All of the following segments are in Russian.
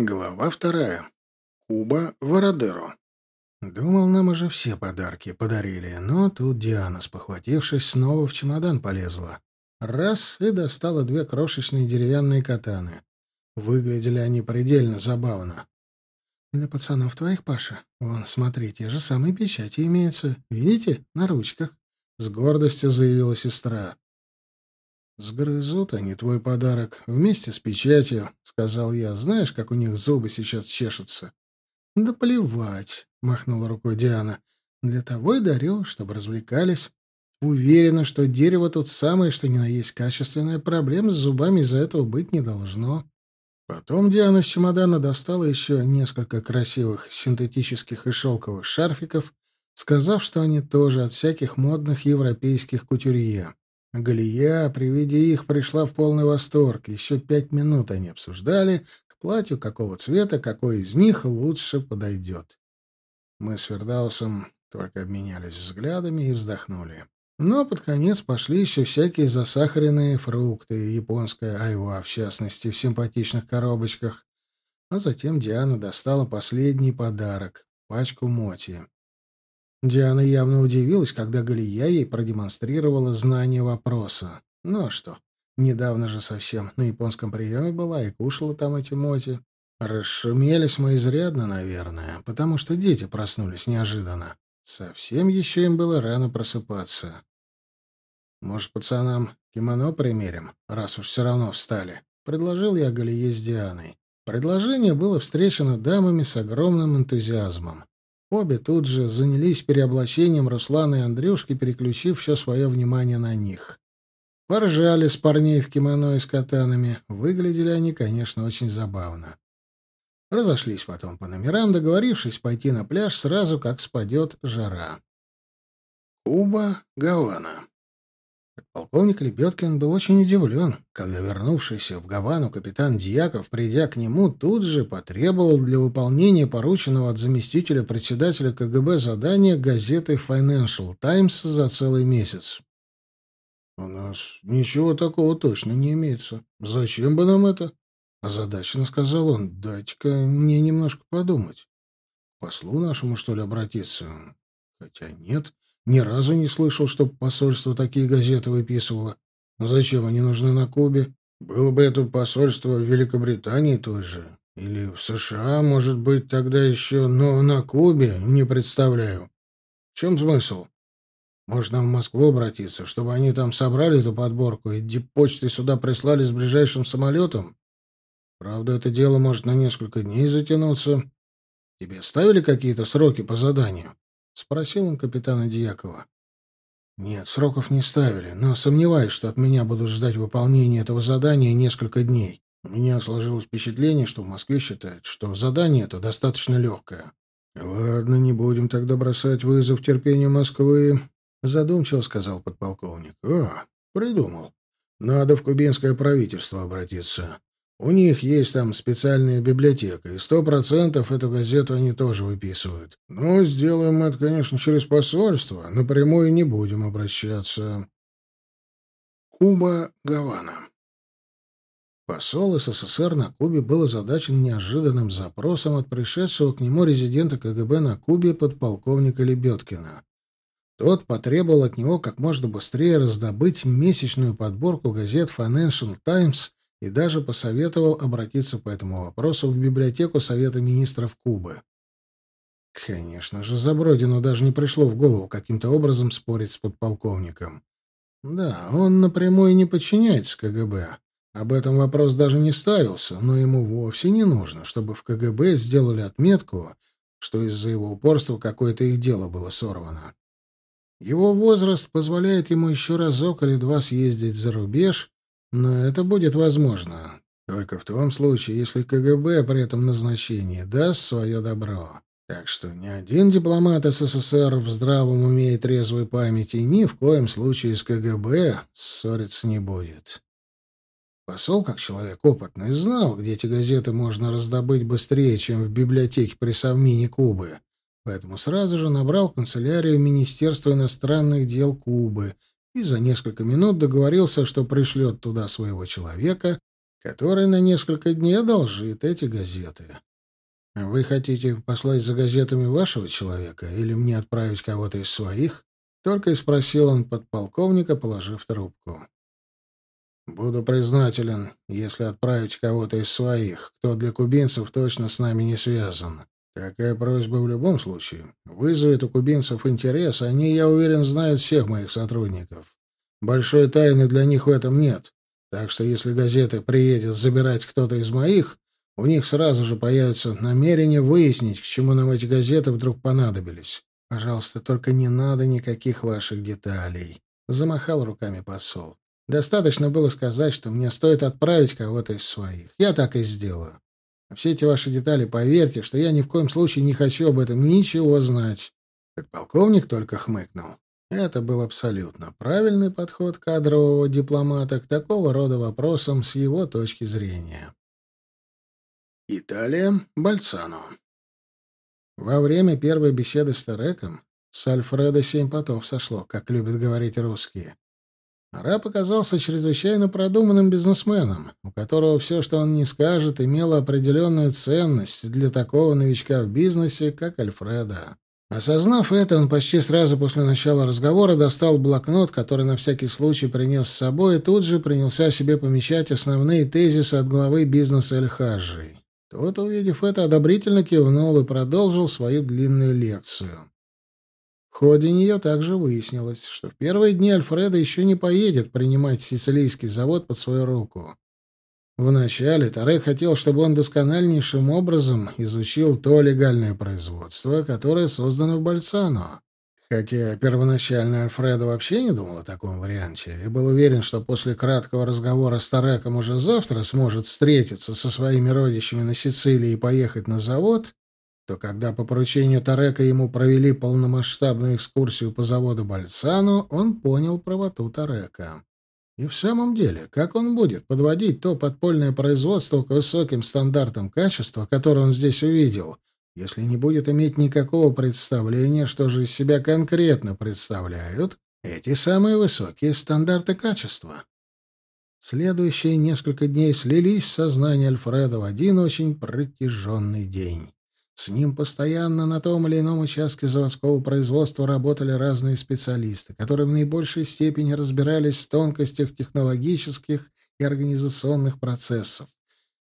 Глава вторая. Куба Вородеро. Думал, нам уже все подарки подарили, но тут Диана, спохватившись, снова в чемодан полезла. Раз — и достала две крошечные деревянные катаны. Выглядели они предельно забавно. «Для пацанов твоих, Паша. Вон, смотри, те же самые печати имеются. Видите? На ручках». С гордостью заявила сестра. «Сгрызут они твой подарок вместе с печатью», — сказал я. «Знаешь, как у них зубы сейчас чешутся?» «Да плевать», — махнула рукой Диана. «Для того и дарю, чтобы развлекались. Уверена, что дерево тут самое, что ни на есть качественное. Проблем с зубами из-за этого быть не должно». Потом Диана с чемодана достала еще несколько красивых синтетических и шелковых шарфиков, сказав, что они тоже от всяких модных европейских кутюрье. Галия при виде их пришла в полный восторг. Еще пять минут они обсуждали, к платью какого цвета, какой из них лучше подойдет. Мы с Фердаусом только обменялись взглядами и вздохнули. Но под конец пошли еще всякие засахаренные фрукты, японская айва, в частности, в симпатичных коробочках. А затем Диана достала последний подарок — пачку моти. Диана явно удивилась, когда Галия ей продемонстрировала знание вопроса. Ну а что? Недавно же совсем на японском приеме была и кушала там эти моти. Расшумелись мы изрядно, наверное, потому что дети проснулись неожиданно. Совсем еще им было рано просыпаться. «Может, пацанам кимоно примерим, раз уж все равно встали?» — предложил я Галие с Дианой. Предложение было встречено дамами с огромным энтузиазмом. Обе тут же занялись переоблачением Руслана и Андрюшки, переключив все свое внимание на них. Поржали с парней в кимоно и с катанами. Выглядели они, конечно, очень забавно. Разошлись потом по номерам, договорившись пойти на пляж сразу, как спадет жара. Куба, Гавана. Полковник Лебедкин был очень удивлен, когда вернувшийся в Гавану капитан Дьяков, придя к нему, тут же потребовал для выполнения порученного от заместителя председателя КГБ задания газеты Financial Times за целый месяц. «У нас ничего такого точно не имеется. Зачем бы нам это?» Озадаченно сказал он. «Дайте-ка мне немножко подумать. К послу нашему, что ли, обратиться? Хотя нет». Ни разу не слышал, чтобы посольство такие газеты выписывало. Но зачем они нужны на Кубе? Было бы это посольство в Великобритании той же. Или в США, может быть, тогда еще, но на Кубе не представляю. В чем смысл? Можно в Москву обратиться, чтобы они там собрали эту подборку и диппочты сюда прислали с ближайшим самолетом? Правда, это дело может на несколько дней затянуться. Тебе ставили какие-то сроки по заданию? — спросил он капитана Дьякова. «Нет, сроков не ставили, но сомневаюсь, что от меня будут ждать выполнения этого задания несколько дней. У меня сложилось впечатление, что в Москве считают, что задание это достаточно легкое». «Ладно, не будем тогда бросать вызов терпению Москвы», — задумчиво сказал подполковник. «О, придумал. Надо в кубинское правительство обратиться. У них есть там специальная библиотека, и сто процентов эту газету они тоже выписывают. Но сделаем это, конечно, через посольство, напрямую не будем обращаться. Куба, Гавана. Посол СССР на Кубе был озадачен неожиданным запросом от пришедшего к нему резидента КГБ на Кубе подполковника Лебедкина. Тот потребовал от него как можно быстрее раздобыть месячную подборку газет Financial Times и даже посоветовал обратиться по этому вопросу в библиотеку Совета министров Кубы. Конечно же, Забродину даже не пришло в голову каким-то образом спорить с подполковником. Да, он напрямую не подчиняется КГБ. Об этом вопрос даже не ставился, но ему вовсе не нужно, чтобы в КГБ сделали отметку, что из-за его упорства какое-то их дело было сорвано. Его возраст позволяет ему еще разок или два съездить за рубеж но это будет возможно только в том случае, если КГБ при этом назначении даст свое добро. Так что ни один дипломат СССР в здравом уме и трезвой памяти ни в коем случае с КГБ ссориться не будет. Посол, как человек опытный, знал, где эти газеты можно раздобыть быстрее, чем в библиотеке при Совмине Кубы, поэтому сразу же набрал канцелярию Министерства иностранных дел Кубы и за несколько минут договорился, что пришлет туда своего человека, который на несколько дней одолжит эти газеты. Вы хотите послать за газетами вашего человека или мне отправить кого-то из своих? Только и спросил он подполковника, положив трубку. Буду признателен, если отправить кого-то из своих, кто для кубинцев точно с нами не связан. Такая просьба в любом случае вызовет у кубинцев интерес, они, я уверен, знают всех моих сотрудников. Большой тайны для них в этом нет. Так что если газеты приедет забирать кто-то из моих, у них сразу же появится намерение выяснить, к чему нам эти газеты вдруг понадобились. Пожалуйста, только не надо никаких ваших деталей. Замахал руками посол. Достаточно было сказать, что мне стоит отправить кого-то из своих. Я так и сделаю. Все эти ваши детали, поверьте, что я ни в коем случае не хочу об этом ничего знать. Подполковник только хмыкнул. Это был абсолютно правильный подход кадрового дипломата к такого рода вопросам с его точки зрения. Италия, Бальцано. Во время первой беседы с Тереком с Альфредо семь потов сошло, как любят говорить русские. Раб оказался чрезвычайно продуманным бизнесменом, у которого все, что он не скажет, имело определенную ценность для такого новичка в бизнесе, как Альфреда. Осознав это, он почти сразу после начала разговора достал блокнот, который на всякий случай принес с собой, и тут же принялся себе помещать основные тезисы от главы бизнеса Эль-Хаджи. Тот, увидев это, одобрительно кивнул и продолжил свою длинную лекцию. Ходе нее также выяснилось, что в первые дни Альфреда еще не поедет принимать сицилийский завод под свою руку. Вначале Тарек хотел, чтобы он доскональнейшим образом изучил то легальное производство, которое создано в Бальцано. Хотя первоначально Альфредо вообще не думал о таком варианте и был уверен, что после краткого разговора с Тареком уже завтра сможет встретиться со своими родичами на Сицилии и поехать на завод, то когда по поручению Тарека ему провели полномасштабную экскурсию по заводу Бальцано, он понял правоту Тарека. И в самом деле, как он будет подводить то подпольное производство к высоким стандартам качества, которое он здесь увидел, если не будет иметь никакого представления, что же из себя конкретно представляют эти самые высокие стандарты качества? Следующие несколько дней слились в сознание Альфреда в один очень протяженный день. С ним постоянно на том или ином участке заводского производства работали разные специалисты, которые в наибольшей степени разбирались в тонкостях технологических и организационных процессов.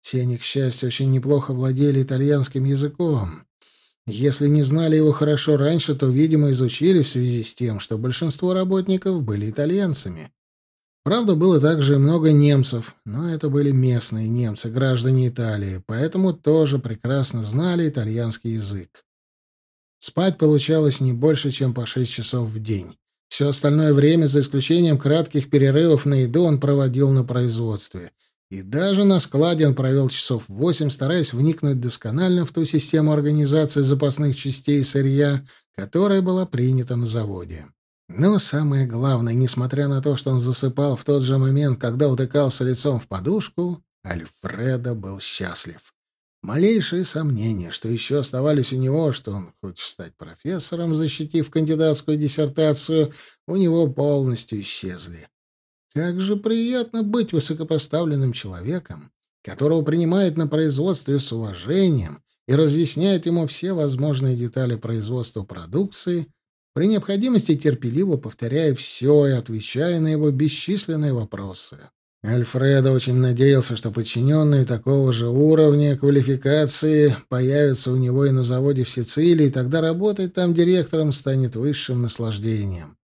Все они, к счастью, очень неплохо владели итальянским языком. Если не знали его хорошо раньше, то, видимо, изучили в связи с тем, что большинство работников были итальянцами. Правда, было также и много немцев, но это были местные немцы, граждане Италии, поэтому тоже прекрасно знали итальянский язык. Спать получалось не больше, чем по шесть часов в день. Все остальное время, за исключением кратких перерывов на еду, он проводил на производстве. И даже на складе он провел часов восемь, стараясь вникнуть досконально в ту систему организации запасных частей сырья, которая была принята на заводе. Но самое главное, несмотря на то, что он засыпал в тот же момент, когда утыкался лицом в подушку, Альфредо был счастлив. Малейшие сомнения, что еще оставались у него, что он хочет стать профессором, защитив кандидатскую диссертацию, у него полностью исчезли. Как же приятно быть высокопоставленным человеком, которого принимают на производстве с уважением и разъясняют ему все возможные детали производства продукции — при необходимости терпеливо повторяя все и отвечая на его бесчисленные вопросы. Альфредо очень надеялся, что подчиненные такого же уровня квалификации появятся у него и на заводе в Сицилии, и тогда работать там директором станет высшим наслаждением.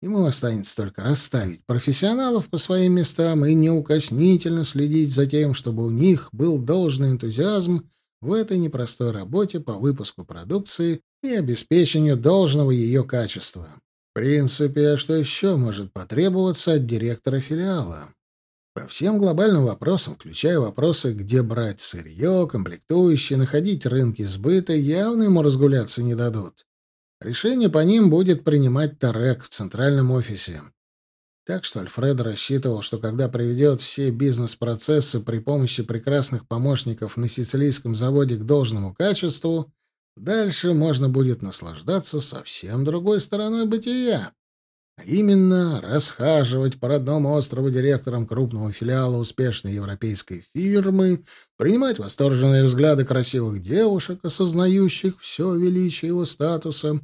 Ему останется только расставить профессионалов по своим местам и неукоснительно следить за тем, чтобы у них был должный энтузиазм в этой непростой работе по выпуску продукции и обеспечению должного ее качества. В принципе, что еще может потребоваться от директора филиала? По всем глобальным вопросам, включая вопросы, где брать сырье, комплектующие, находить рынки сбыта, явно ему разгуляться не дадут. Решение по ним будет принимать Тарек в центральном офисе. Так что Альфред рассчитывал, что когда приведет все бизнес-процессы при помощи прекрасных помощников на сицилийском заводе к должному качеству, дальше можно будет наслаждаться совсем другой стороной бытия. А именно, расхаживать по родному острову директором крупного филиала успешной европейской фирмы, принимать восторженные взгляды красивых девушек, осознающих все величие его статуса,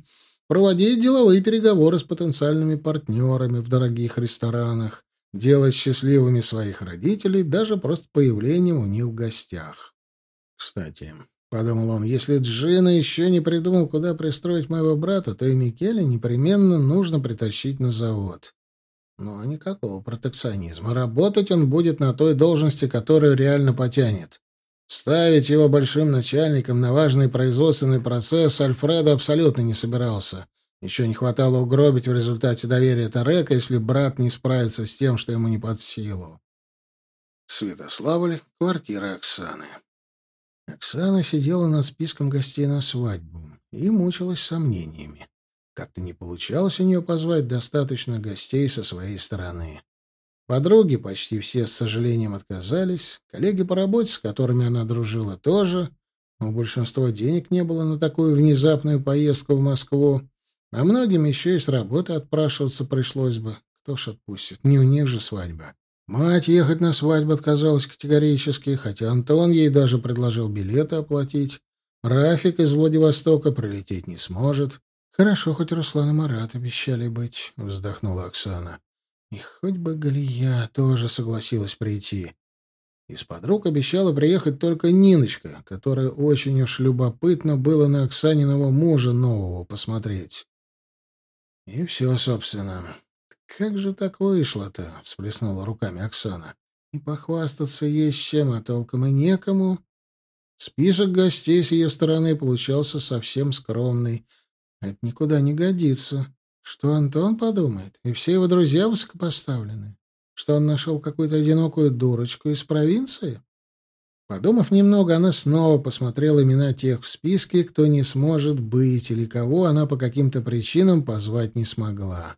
проводить деловые переговоры с потенциальными партнерами в дорогих ресторанах, делать счастливыми своих родителей даже просто появлением у них в гостях. Кстати, — подумал он, — если Джина еще не придумал, куда пристроить моего брата, то и Микеле непременно нужно притащить на завод. Но никакого протекционизма. Работать он будет на той должности, которую реально потянет. Ставить его большим начальником на важный производственный процесс Альфредо абсолютно не собирался. Еще не хватало угробить в результате доверия Тарека, если брат не справится с тем, что ему не под силу. Святославль, квартира Оксаны. Оксана сидела над списком гостей на свадьбу и мучилась сомнениями. Как-то не получалось у нее позвать достаточно гостей со своей стороны. Подруги почти все с сожалением отказались, коллеги по работе, с которыми она дружила, тоже. У большинства денег не было на такую внезапную поездку в Москву, а многим еще и с работы отпрашиваться пришлось бы. Кто ж отпустит? Не у них же свадьба. Мать ехать на свадьбу отказалась категорически, хотя Антон ей даже предложил билеты оплатить. Рафик из Владивостока прилететь не сможет. Хорошо, хоть Руслан и Марат обещали быть, — вздохнула Оксана. И хоть бы Галия тоже согласилась прийти. Из подруг обещала приехать только Ниночка, которая очень уж любопытно было на Оксаниного мужа нового посмотреть. И все, собственно. «Как же так вышло-то?» — всплеснула руками Оксана. «И похвастаться есть чем, а толком и некому». Список гостей с ее стороны получался совсем скромный. Это никуда не годится. Что Антон подумает? И все его друзья высокопоставлены. Что он нашел какую-то одинокую дурочку из провинции? Подумав немного, она снова посмотрела имена тех в списке, кто не сможет быть или кого она по каким-то причинам позвать не смогла.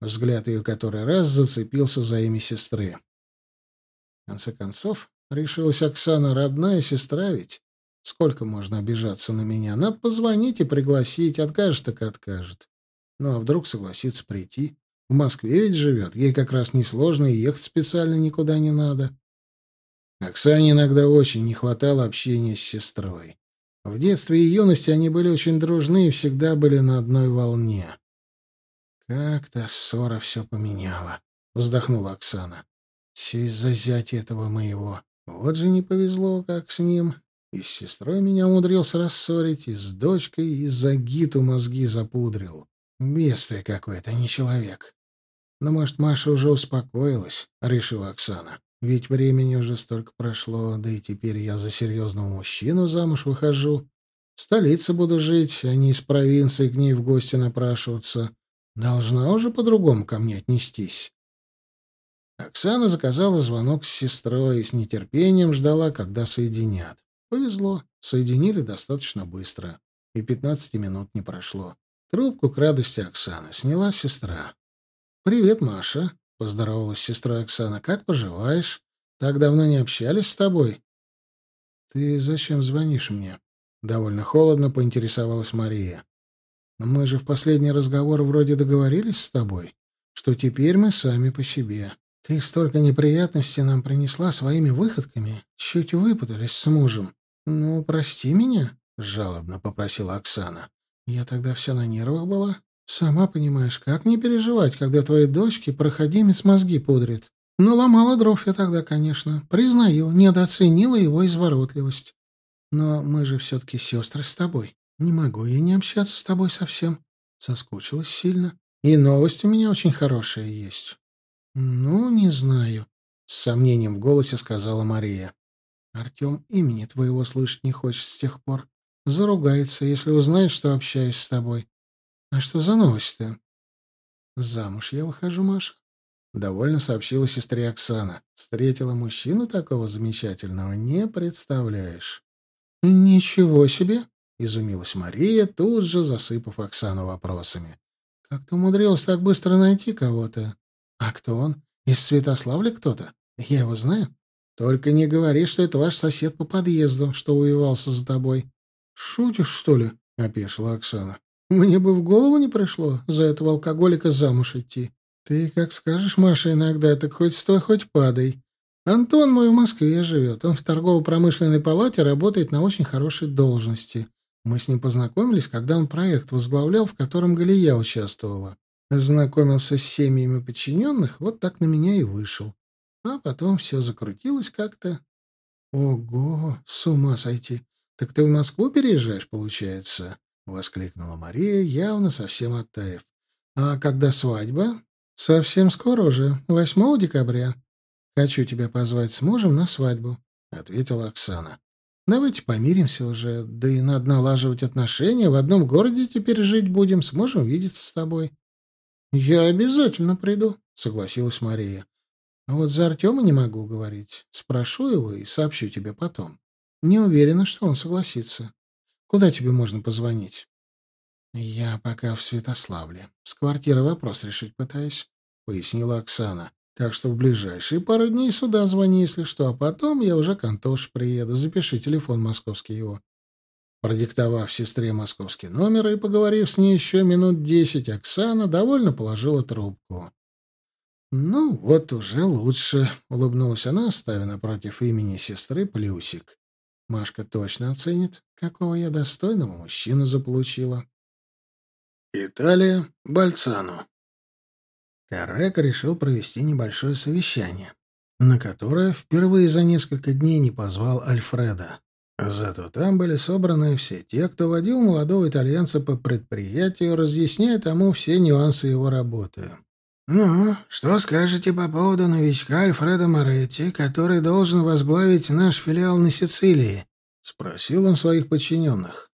Взгляд ее который раз зацепился за имя сестры. В конце концов, решилась Оксана, родная сестра ведь. Сколько можно обижаться на меня? Надо позвонить и пригласить. Откажет, так откажет. Ну, а вдруг согласится прийти? В Москве ведь живет. Ей как раз несложно, и ехать специально никуда не надо. Оксане иногда очень не хватало общения с сестрой. В детстве и юности они были очень дружны и всегда были на одной волне. «Как-то ссора все поменяла», — вздохнула Оксана. «Все из-за зятя этого моего. Вот же не повезло, как с ним. И с сестрой меня умудрился рассорить, и с дочкой, и за Гиту мозги запудрил. Бедствие какое-то, не человек. Но, может, Маша уже успокоилась, — решила Оксана. Ведь времени уже столько прошло, да и теперь я за серьезного мужчину замуж выхожу. В столице буду жить, а не из провинции к ней в гости напрашиваться. Должна уже по-другому ко мне отнестись. Оксана заказала звонок с сестрой и с нетерпением ждала, когда соединят. Повезло, соединили достаточно быстро, и пятнадцати минут не прошло. Трубку к радости Оксаны сняла сестра. «Привет, Маша», — поздоровалась с сестрой Оксана. «Как поживаешь? Так давно не общались с тобой?» «Ты зачем звонишь мне?» Довольно холодно поинтересовалась Мария. Мы же в последний разговор вроде договорились с тобой, что теперь мы сами по себе. Ты столько неприятностей нам принесла своими выходками, чуть выпутались с мужем. Ну, прости меня, — жалобно попросила Оксана. Я тогда вся на нервах была. Сама понимаешь, как не переживать, когда твоей дочке проходимец мозги пудрит. Ну, ломала дров я тогда, конечно. Признаю, недооценила его изворотливость. Но мы же все-таки сестры с тобой. Не могу я не общаться с тобой совсем. Соскучилась сильно. И новость у меня очень хорошая есть. Ну, не знаю, с сомнением в голосе сказала Мария. Артем имени твоего слышать не хочет с тех пор. Заругается, если узнает, что общаюсь с тобой. А что за новость-то? Замуж я выхожу, Маша. Довольно сообщила сестре Оксана. Встретила мужчину такого замечательного, не представляешь. Ничего себе! Изумилась Мария, тут же засыпав Оксану вопросами. «Как ты умудрилась так быстро найти кого-то? А кто он? Из Святославля кто-то? Я его знаю. Только не говори, что это ваш сосед по подъезду, что воевался за тобой». «Шутишь, что ли?» — опешила Оксана. Мне бы в голову не пришло за этого алкоголика замуж идти. Ты как скажешь, Маша, иногда, так хоть стой, хоть падай. Антон мой в Москве живет. Он в торгово-промышленной палате работает на очень хорошей должности. Мы с ним познакомились, когда он проект возглавлял, в котором Галия участвовала. Знакомился с семьями подчиненных, вот так на меня и вышел. А потом все закрутилось как-то. Ого, с ума сойти. Так ты в Москву переезжаешь, получается? Воскликнула Мария, явно совсем оттаив. А когда свадьба? Совсем скоро уже, 8 декабря. Хочу тебя позвать с мужем на свадьбу, ответила Оксана. Давайте помиримся уже, да и надо налаживать отношения. В одном городе теперь жить будем, сможем видеться с тобой. Я обязательно приду, согласилась Мария. А вот за Артема не могу говорить. Спрошу его и сообщу тебе потом. Не уверена, что он согласится. Куда тебе можно позвонить? Я пока в Святославле. С квартиры вопрос решить пытаюсь, пояснила Оксана. Так что в ближайшие пару дней сюда звони, если что, а потом я уже к Антоше приеду. Запиши телефон московский его. Продиктовав сестре московский номер и поговорив с ней еще минут десять, Оксана довольно положила трубку. «Ну, вот уже лучше», — улыбнулась она, ставя напротив имени сестры плюсик. «Машка точно оценит, какого я достойного мужчину заполучила». Италия, Бальцану. Тарек решил провести небольшое совещание, на которое впервые за несколько дней не позвал Альфреда. Зато там были собраны все те, кто водил молодого итальянца по предприятию, разъясняя тому все нюансы его работы. «Ну, что скажете по поводу новичка Альфреда Моретти, который должен возглавить наш филиал на Сицилии?» — спросил он своих подчиненных.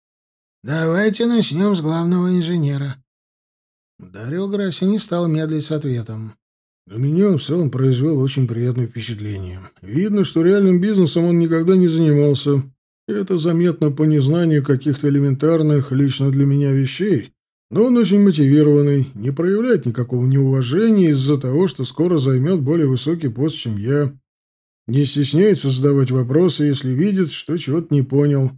«Давайте начнем с главного инженера. Дарио Грасси не стал медлить с ответом. На меня он в целом произвел очень приятное впечатление. Видно, что реальным бизнесом он никогда не занимался. Это заметно по незнанию каких-то элементарных лично для меня вещей. Но он очень мотивированный, не проявляет никакого неуважения из-за того, что скоро займет более высокий пост, чем я. Не стесняется задавать вопросы, если видит, что чего-то не понял.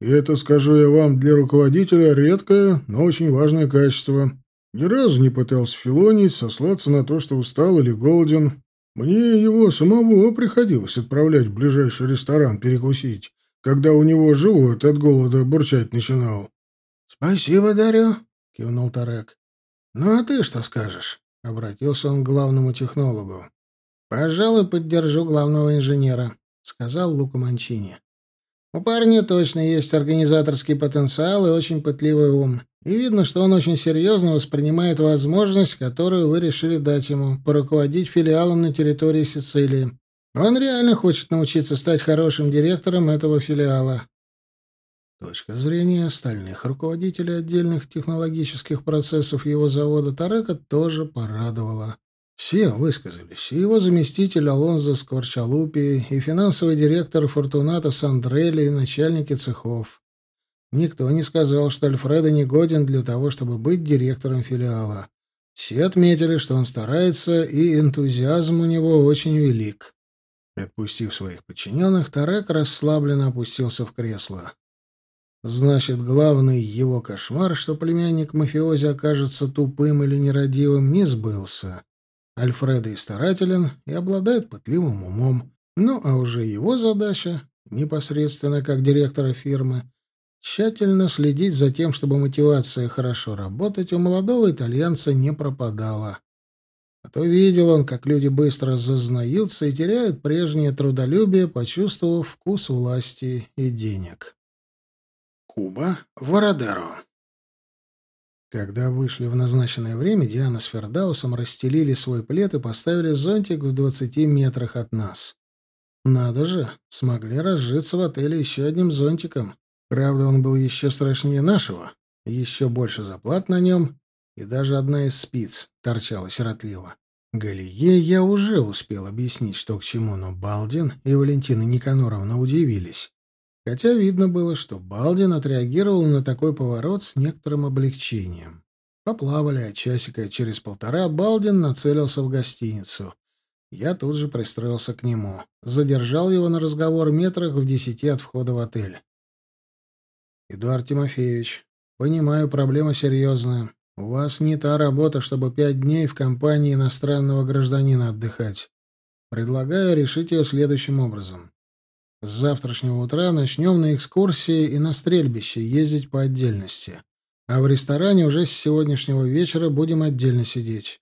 И это, скажу я вам, для руководителя редкое, но очень важное качество. Ни разу не пытался филонить, сослаться на то, что устал или голоден. Мне его самого приходилось отправлять в ближайший ресторан перекусить, когда у него живот от голода бурчать начинал. — Спасибо, Дарю, — кивнул Тарек. — Ну а ты что скажешь? — обратился он к главному технологу. — Пожалуй, поддержу главного инженера, — сказал Лука Манчини. — У парня точно есть организаторский потенциал и очень пытливый ум. И видно, что он очень серьезно воспринимает возможность, которую вы решили дать ему, поруководить филиалом на территории Сицилии. Он реально хочет научиться стать хорошим директором этого филиала. Точка зрения остальных руководителей отдельных технологических процессов его завода Тарека тоже порадовала. Все высказались, и его заместитель Алонзо Скворчалупи, и финансовый директор Фортуната Сандрелли, и начальники цехов. Никто не сказал, что Альфредо не годен для того, чтобы быть директором филиала. Все отметили, что он старается, и энтузиазм у него очень велик. Отпустив своих подчиненных, Тарек расслабленно опустился в кресло. Значит, главный его кошмар, что племянник мафиози окажется тупым или нерадивым, не сбылся. Альфредо и старателен и обладает пытливым умом. Ну, а уже его задача, непосредственно как директора фирмы, тщательно следить за тем, чтобы мотивация хорошо работать у молодого итальянца не пропадала. А то видел он, как люди быстро зазнаются и теряют прежнее трудолюбие, почувствовав вкус власти и денег. Куба, Вородеро. Когда вышли в назначенное время, Диана с Фердаусом расстелили свой плед и поставили зонтик в двадцати метрах от нас. Надо же, смогли разжиться в отеле еще одним зонтиком. Правда, он был еще страшнее нашего, еще больше заплат на нем, и даже одна из спиц торчала сиротливо. Галие я уже успел объяснить, что к чему, но Балдин и Валентина Никаноровна удивились. Хотя видно было, что Балдин отреагировал на такой поворот с некоторым облегчением. Поплавали, а часика через полтора Балдин нацелился в гостиницу. Я тут же пристроился к нему. Задержал его на разговор метрах в десяти от входа в отель. «Эдуард Тимофеевич, Понимаю, проблема серьезная. У вас не та работа, чтобы пять дней в компании иностранного гражданина отдыхать. Предлагаю решить ее следующим образом. С завтрашнего утра начнем на экскурсии и на стрельбище ездить по отдельности. А в ресторане уже с сегодняшнего вечера будем отдельно сидеть.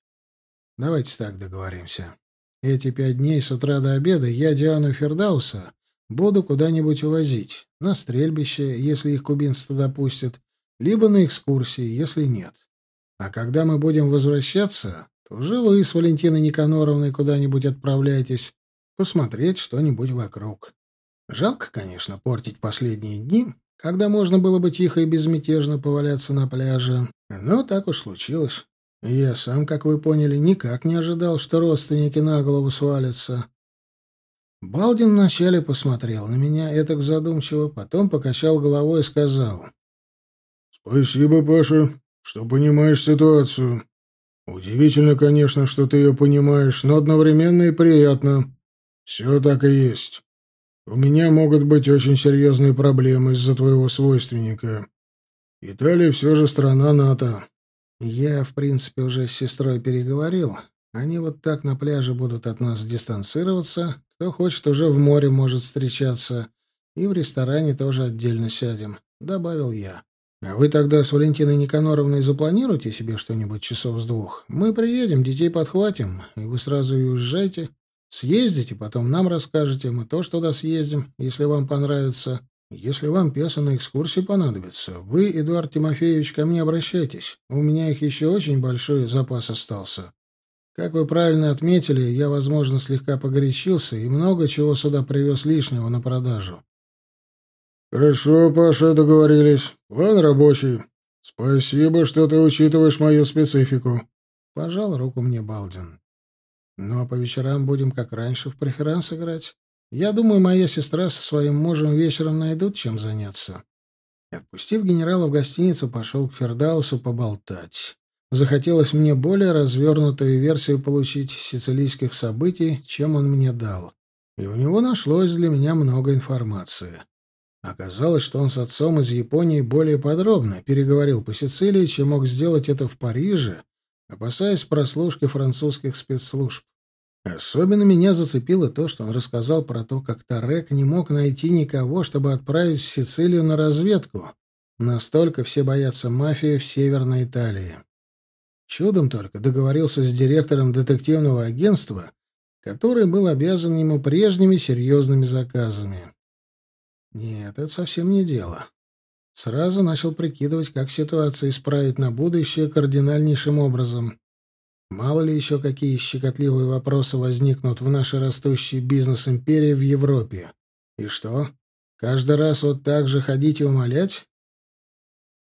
Давайте так договоримся. Эти пять дней с утра до обеда я Диану Фердауса буду куда-нибудь увозить. На стрельбище, если их кубинцы туда пустят, либо на экскурсии, если нет. А когда мы будем возвращаться, то уже вы с Валентиной Никаноровной куда-нибудь отправляйтесь посмотреть что-нибудь вокруг. Жалко, конечно, портить последние дни, когда можно было бы тихо и безмятежно поваляться на пляже. Но так уж случилось. Я сам, как вы поняли, никак не ожидал, что родственники на голову свалятся. Балдин вначале посмотрел на меня, этак задумчиво, потом покачал головой и сказал. «Спасибо, Паша, что понимаешь ситуацию. Удивительно, конечно, что ты ее понимаешь, но одновременно и приятно. Все так и есть. У меня могут быть очень серьезные проблемы из-за твоего свойственника. Италия все же страна НАТО. Я, в принципе, уже с сестрой переговорил. Они вот так на пляже будут от нас дистанцироваться. Кто хочет, уже в море может встречаться. И в ресторане тоже отдельно сядем», — добавил я. «А вы тогда с Валентиной Никаноровной запланируйте себе что-нибудь часов с двух. Мы приедем, детей подхватим, и вы сразу и уезжайте. Съездите, потом нам расскажете, мы тоже туда съездим, если вам понравится. Если вам пьеса на экскурсии понадобится, вы, Эдуард Тимофеевич, ко мне обращайтесь. У меня их еще очень большой запас остался. Как вы правильно отметили, я, возможно, слегка погорячился и много чего сюда привез лишнего на продажу. Хорошо, Паша, договорились. План рабочий. Спасибо, что ты учитываешь мою специфику. Пожал руку мне Балдин. Ну а по вечерам будем, как раньше, в преферанс играть. Я думаю, моя сестра со своим мужем вечером найдут чем заняться. Отпустив генерала в гостиницу, пошел к Фердаусу поболтать. Захотелось мне более развернутую версию получить сицилийских событий, чем он мне дал. И у него нашлось для меня много информации. Оказалось, что он с отцом из Японии более подробно переговорил по Сицилии, чем мог сделать это в Париже, опасаясь прослушки французских спецслужб. Особенно меня зацепило то, что он рассказал про то, как Тарек не мог найти никого, чтобы отправить в Сицилию на разведку. Настолько все боятся мафии в Северной Италии. Чудом только договорился с директором детективного агентства, который был обязан ему прежними серьезными заказами. Нет, это совсем не дело. Сразу начал прикидывать, как ситуацию исправить на будущее кардинальнейшим образом. Мало ли еще какие щекотливые вопросы возникнут в нашей растущей бизнес-империи в Европе. И что? Каждый раз вот так же ходить и умолять?